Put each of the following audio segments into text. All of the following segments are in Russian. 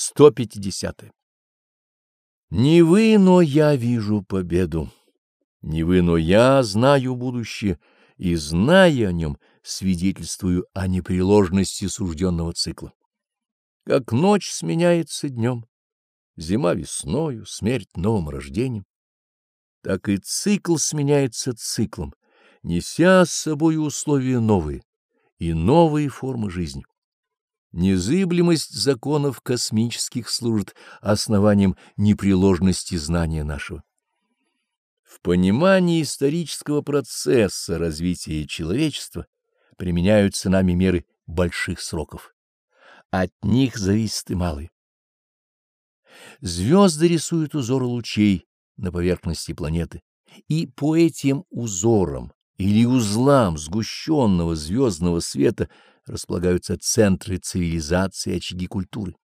150. Не вы, но я вижу победу. Не вы, но я знаю будущее, и, зная о нем, свидетельствую о непреложности сужденного цикла. Как ночь сменяется днем, зима весною, смерть новым рождением, так и цикл сменяется циклом, неся с собой условия новые и новые формы жизни. Незыблемость законов космических служит основанием непреложности знания нашего. В понимании исторического процесса развития человечества применяются нами меры больших сроков. От них зависит и малый. Звезды рисуют узоры лучей на поверхности планеты, и по этим узорам или узлам сгущенного звездного света располагаются центры цивилизации, очаги культуры.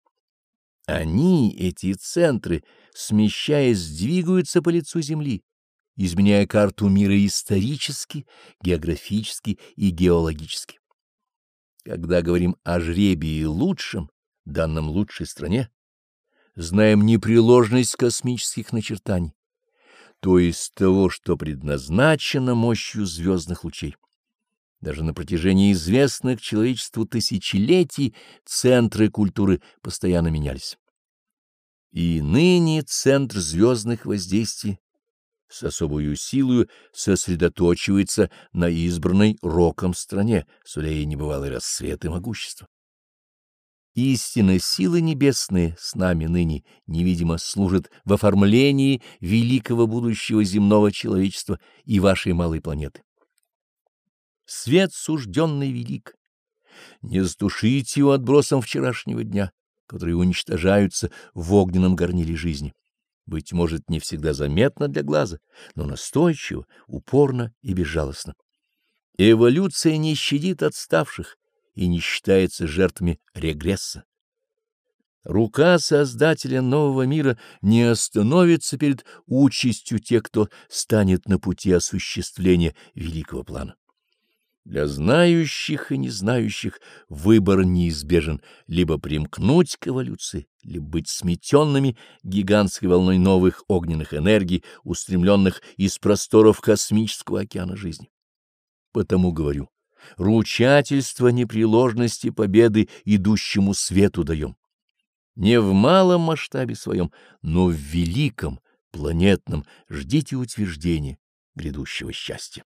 Они, эти центры, смещаясь, двигаются по лицу Земли, изменяя карту мира исторически, географически и геологически. Когда говорим о жребии лучшем, данном лучшей стране, знаем непреложность космических начертаний, то есть того, что предназначено мощью звездных лучей. Даже на протяжении известных человечеству тысячелетий центры культуры постоянно менялись. И ныне центр звездных воздействий с особую силою сосредоточивается на избранной роком стране, суля ей небывалый рассвет и могущество. Истинно силы небесные с нами ныне невидимо служат в оформлении великого будущего земного человечества и вашей малой планеты. Свет сужденный велик. Не затушите его отбросом вчерашнего дня, которые уничтожаются в огненном горниле жизни. Быть может, не всегда заметно для глаза, но настойчиво, упорно и безжалостно. Эволюция не щадит отставших, и не считается жертвами регресса. Рука Создателя нового мира не остановится перед участью тех, кто станет на пути осуществления великого плана. Для знающих и незнающих выбор неизбежен либо примкнуть к эволюции, либо быть сметенными гигантской волной новых огненных энергий, устремленных из просторов космического океана жизни. Потому говорю, ручательство непреложности победы идущему свету даем. Не в малом масштабе своем, но в великом, планетном ждите утверждения грядущего счастья.